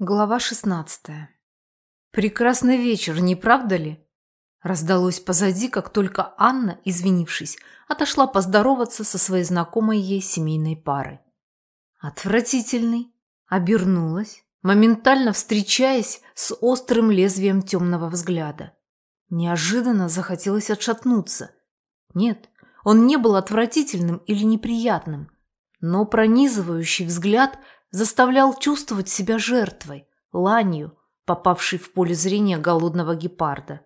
Глава 16. Прекрасный вечер, не правда ли? Раздалось позади, как только Анна, извинившись, отошла поздороваться со своей знакомой ей семейной парой. Отвратительный. Обернулась, моментально встречаясь с острым лезвием темного взгляда. Неожиданно захотелось отшатнуться. Нет, он не был отвратительным или неприятным, но пронизывающий взгляд – заставлял чувствовать себя жертвой, ланью, попавшей в поле зрения голодного гепарда.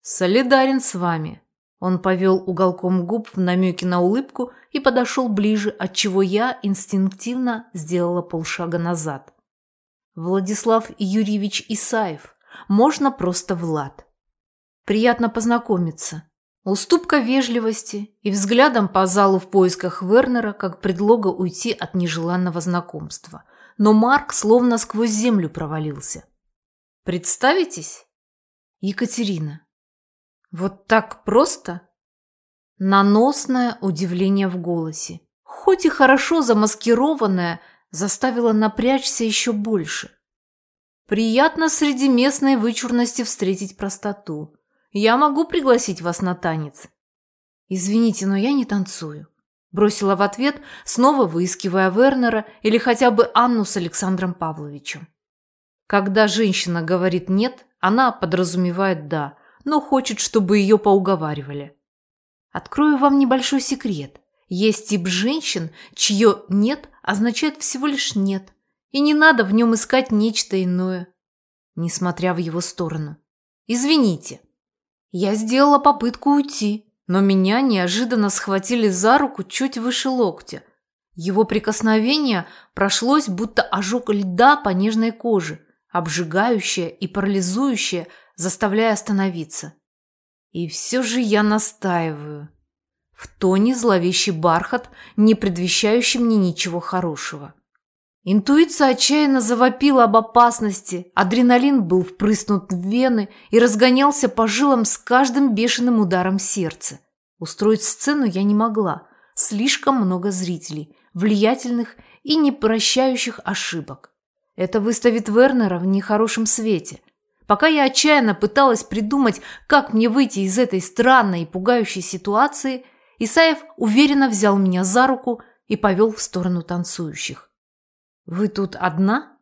«Солидарен с вами», он повел уголком губ в намеке на улыбку и подошел ближе, отчего я инстинктивно сделала полшага назад. Владислав Юрьевич Исаев. Можно просто Влад. Приятно познакомиться. Уступка вежливости и взглядом по залу в поисках Вернера как предлога уйти от нежеланного знакомства. Но Марк словно сквозь землю провалился. «Представитесь?» «Екатерина». «Вот так просто?» Наносное удивление в голосе, хоть и хорошо замаскированное, заставило напрячься еще больше. Приятно среди местной вычурности встретить простоту. Я могу пригласить вас на танец». «Извините, но я не танцую», – бросила в ответ, снова выискивая Вернера или хотя бы Анну с Александром Павловичем. Когда женщина говорит «нет», она подразумевает «да», но хочет, чтобы ее поуговаривали. Открою вам небольшой секрет. Есть тип женщин, чье «нет» означает всего лишь «нет», и не надо в нем искать нечто иное, несмотря в его сторону. Извините. Я сделала попытку уйти, но меня неожиданно схватили за руку чуть выше локтя. Его прикосновение прошлось, будто ожог льда по нежной коже, обжигающее и парализующее, заставляя остановиться. И все же я настаиваю. В тоне зловещий бархат, не предвещающий мне ничего хорошего. Интуиция отчаянно завопила об опасности, адреналин был впрыснут в вены и разгонялся по жилам с каждым бешеным ударом сердца. Устроить сцену я не могла. Слишком много зрителей, влиятельных и не прощающих ошибок. Это выставит Вернера в нехорошем свете. Пока я отчаянно пыталась придумать, как мне выйти из этой странной и пугающей ситуации, Исаев уверенно взял меня за руку и повел в сторону танцующих. «Вы тут одна?»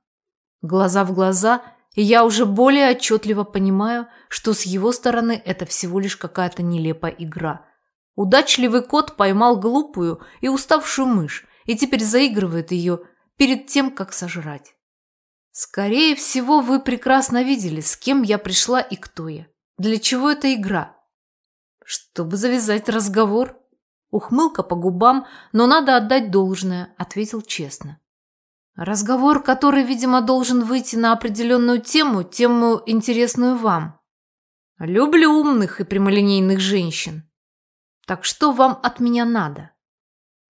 Глаза в глаза, и я уже более отчетливо понимаю, что с его стороны это всего лишь какая-то нелепая игра. Удачливый кот поймал глупую и уставшую мышь и теперь заигрывает ее перед тем, как сожрать. Скорее всего, вы прекрасно видели, с кем я пришла и кто я. Для чего эта игра? Чтобы завязать разговор. Ухмылка по губам, но надо отдать должное, ответил честно. Разговор, который, видимо, должен выйти на определенную тему, тему, интересную вам. Люблю умных и прямолинейных женщин. Так что вам от меня надо?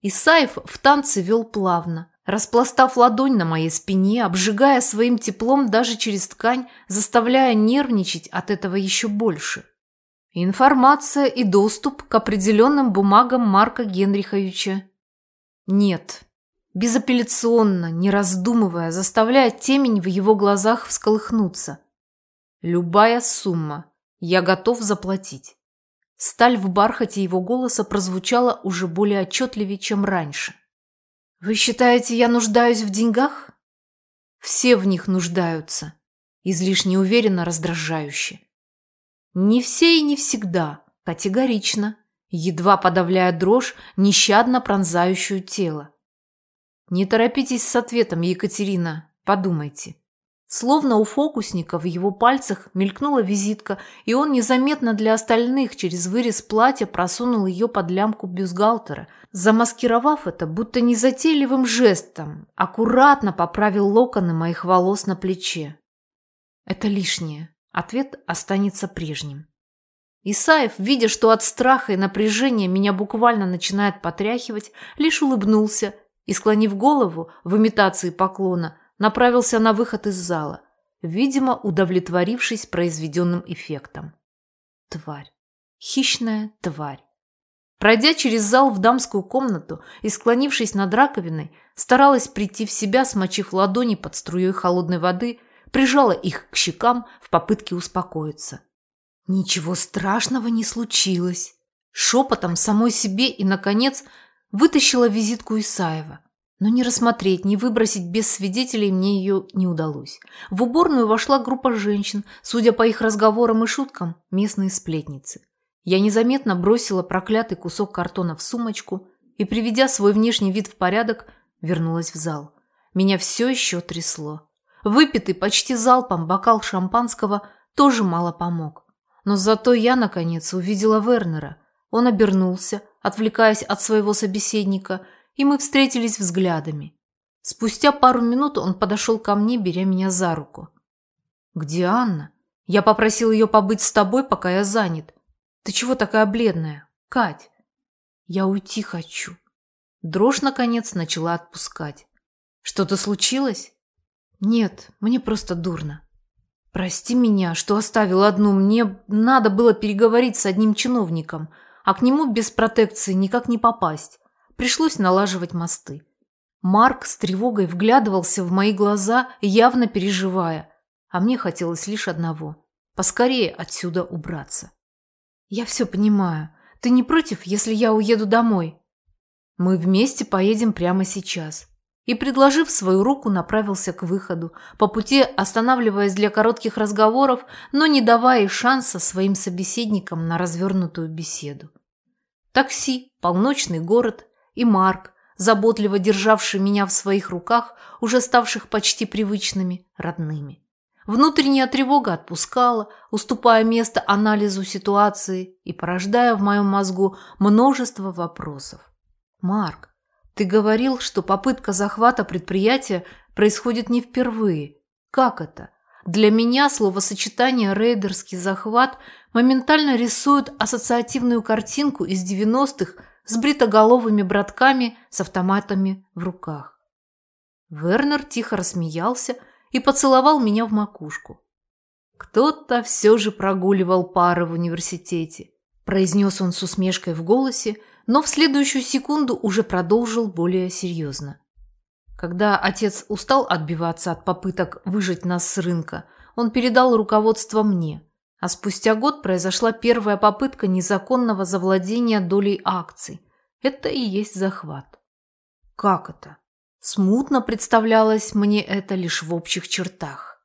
Исаев в танце вел плавно, распластав ладонь на моей спине, обжигая своим теплом даже через ткань, заставляя нервничать от этого еще больше. Информация и доступ к определенным бумагам Марка Генриховича. Нет, безапелляционно, не раздумывая, заставляя темень в его глазах всколыхнуться. «Любая сумма. Я готов заплатить». Сталь в бархате его голоса прозвучала уже более отчетливее, чем раньше. «Вы считаете, я нуждаюсь в деньгах?» «Все в них нуждаются», излишне уверенно раздражающе. «Не все и не всегда, категорично», едва подавляя дрожь, нещадно пронзающую тело. Не торопитесь с ответом, Екатерина, подумайте. Словно у фокусника в его пальцах мелькнула визитка, и он незаметно для остальных через вырез платья просунул ее под лямку бюстгальтера, замаскировав это будто незатейливым жестом, аккуратно поправил локоны моих волос на плече. Это лишнее. Ответ останется прежним. Исаев, видя, что от страха и напряжения меня буквально начинает потряхивать, лишь улыбнулся и, склонив голову в имитации поклона, направился на выход из зала, видимо, удовлетворившись произведенным эффектом. Тварь. Хищная тварь. Пройдя через зал в дамскую комнату и склонившись над раковиной, старалась прийти в себя, смочив ладони под струей холодной воды, прижала их к щекам в попытке успокоиться. Ничего страшного не случилось. Шепотом самой себе и, наконец, вытащила визитку Исаева. Но не рассмотреть, не выбросить без свидетелей мне ее не удалось. В уборную вошла группа женщин, судя по их разговорам и шуткам, местные сплетницы. Я незаметно бросила проклятый кусок картона в сумочку и, приведя свой внешний вид в порядок, вернулась в зал. Меня все еще трясло. Выпитый почти залпом бокал шампанского тоже мало помог. Но зато я, наконец, увидела Вернера. Он обернулся, отвлекаясь от своего собеседника, и мы встретились взглядами. Спустя пару минут он подошел ко мне, беря меня за руку. «Где Анна? Я попросил ее побыть с тобой, пока я занят. Ты чего такая бледная? Кать, я уйти хочу. Дрожь, наконец, начала отпускать. Что-то случилось? Нет, мне просто дурно. Прости меня, что оставил одну. Мне надо было переговорить с одним чиновником, а к нему без протекции никак не попасть. Пришлось налаживать мосты. Марк с тревогой вглядывался в мои глаза, явно переживая, а мне хотелось лишь одного – поскорее отсюда убраться. «Я все понимаю. Ты не против, если я уеду домой?» «Мы вместе поедем прямо сейчас». И, предложив свою руку, направился к выходу, по пути останавливаясь для коротких разговоров, но не давая шанса своим собеседникам на развернутую беседу. Такси, полночный город и Марк, заботливо державший меня в своих руках, уже ставших почти привычными, родными. Внутренняя тревога отпускала, уступая место анализу ситуации и порождая в моем мозгу множество вопросов. «Марк, ты говорил, что попытка захвата предприятия происходит не впервые. Как это? Для меня словосочетание «рейдерский захват» моментально рисует ассоциативную картинку из 90-х с бритоголовыми братками с автоматами в руках. Вернер тихо рассмеялся – и поцеловал меня в макушку. «Кто-то все же прогуливал пары в университете», произнес он с усмешкой в голосе, но в следующую секунду уже продолжил более серьезно. Когда отец устал отбиваться от попыток выжить нас с рынка, он передал руководство мне, а спустя год произошла первая попытка незаконного завладения долей акций. Это и есть захват. Как это? Смутно представлялось мне это лишь в общих чертах.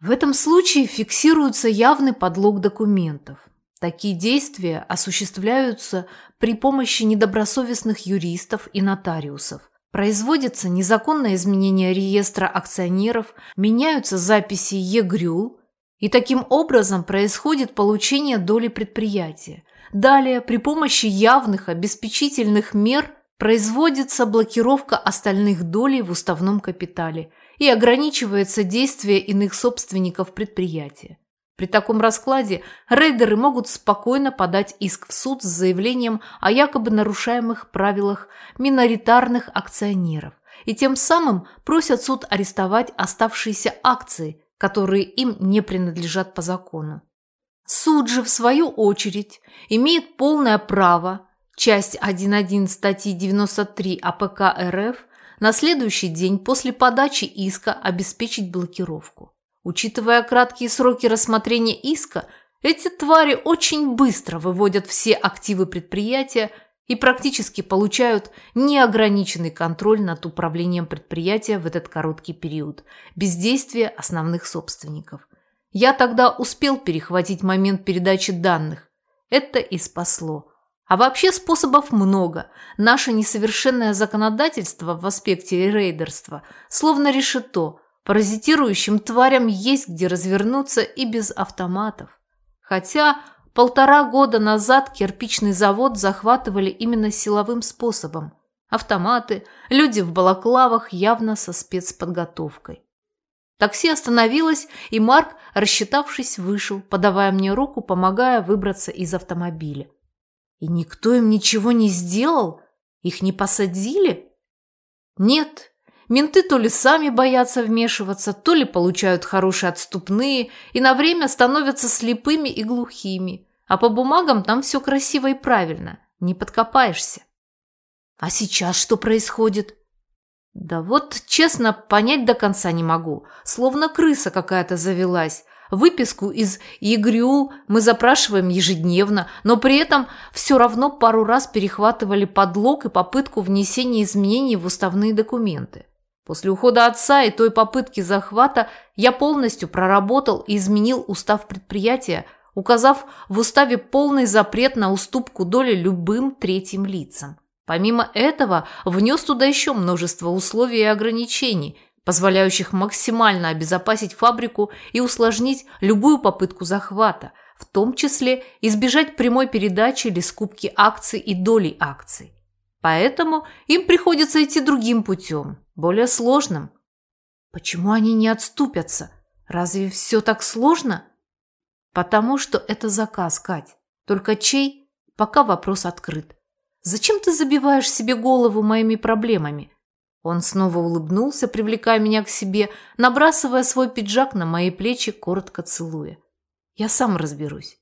В этом случае фиксируется явный подлог документов. Такие действия осуществляются при помощи недобросовестных юристов и нотариусов. Производится незаконное изменение реестра акционеров, меняются записи ЕГРЮЛ, и таким образом происходит получение доли предприятия. Далее, при помощи явных обеспечительных мер – производится блокировка остальных долей в уставном капитале и ограничивается действие иных собственников предприятия. При таком раскладе рейдеры могут спокойно подать иск в суд с заявлением о якобы нарушаемых правилах миноритарных акционеров и тем самым просят суд арестовать оставшиеся акции, которые им не принадлежат по закону. Суд же, в свою очередь, имеет полное право часть 1.1 статьи 93 АПК РФ на следующий день после подачи иска обеспечить блокировку. Учитывая краткие сроки рассмотрения иска, эти твари очень быстро выводят все активы предприятия и практически получают неограниченный контроль над управлением предприятия в этот короткий период, без действия основных собственников. Я тогда успел перехватить момент передачи данных. Это и спасло. А вообще способов много. Наше несовершенное законодательство в аспекте рейдерства словно решето. Паразитирующим тварям есть где развернуться и без автоматов. Хотя полтора года назад кирпичный завод захватывали именно силовым способом. Автоматы, люди в балаклавах явно со спецподготовкой. Такси остановилось, и Марк, рассчитавшись, вышел, подавая мне руку, помогая выбраться из автомобиля. И никто им ничего не сделал? Их не посадили? Нет. Менты то ли сами боятся вмешиваться, то ли получают хорошие отступные и на время становятся слепыми и глухими. А по бумагам там все красиво и правильно. Не подкопаешься. А сейчас что происходит? Да вот, честно, понять до конца не могу. Словно крыса какая-то завелась. Выписку из ЕГРЮ мы запрашиваем ежедневно, но при этом все равно пару раз перехватывали подлог и попытку внесения изменений в уставные документы. После ухода отца и той попытки захвата я полностью проработал и изменил устав предприятия, указав в уставе полный запрет на уступку доли любым третьим лицам. Помимо этого, внес туда еще множество условий и ограничений, позволяющих максимально обезопасить фабрику и усложнить любую попытку захвата, в том числе избежать прямой передачи или скупки акций и долей акций. Поэтому им приходится идти другим путем, более сложным. Почему они не отступятся? Разве все так сложно? Потому что это заказ, Кать. Только чей? Пока вопрос открыт. Зачем ты забиваешь себе голову моими проблемами? Он снова улыбнулся, привлекая меня к себе, набрасывая свой пиджак на мои плечи, коротко целуя. Я сам разберусь.